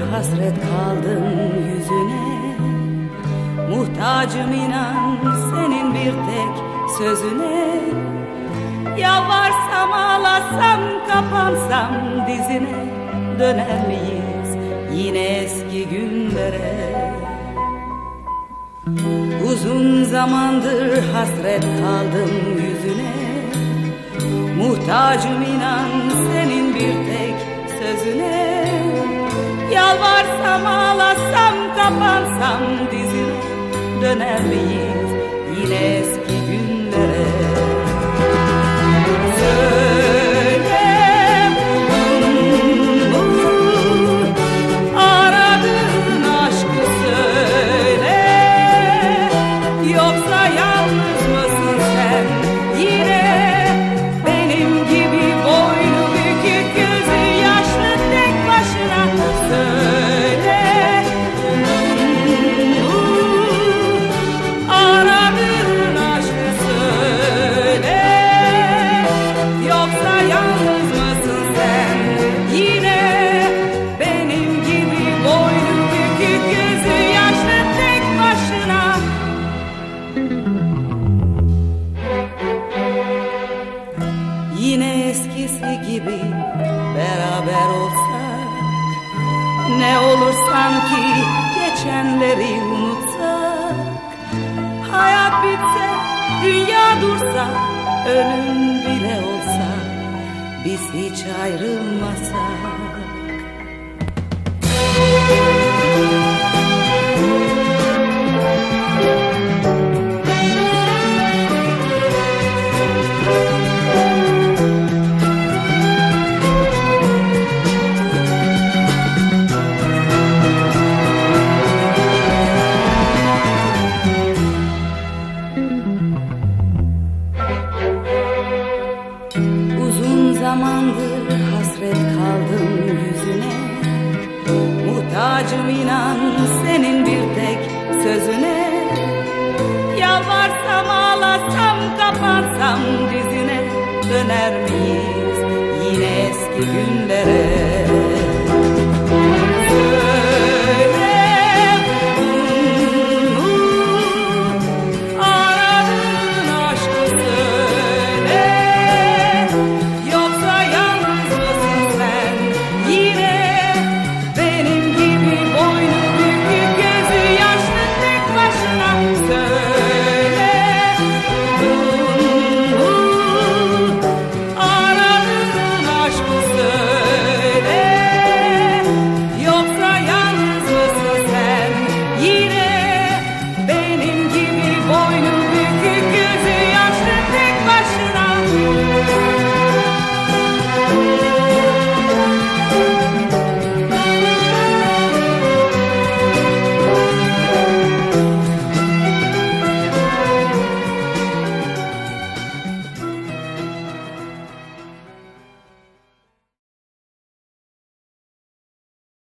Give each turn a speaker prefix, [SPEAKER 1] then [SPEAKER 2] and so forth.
[SPEAKER 1] Hasret kaldım yüzüne. Muhtacım inan senin bir tek sözüne. Yalvarsam ağlasam kapansam dizine. Döner miyiz yine eski günlere? Uzun zamandır hasret kaldım yüzüne. Muhtacım inan senin bir tek sözüne Yalvarsam ağlasam kapansam dizine Döner miyiz? Yine eski gibi beraber olsak Ne olur sanki geçenleri unutsak Hayat bitse, dünya dursa, ölüm bile olsa Biz hiç ayrılmasak zamandır hasret kaldım yüzüne. Muhtacım inan senin bir tek sözüne. Yalvarsam ağlasam kapansam dizine. Döner miyiz yine eski günlere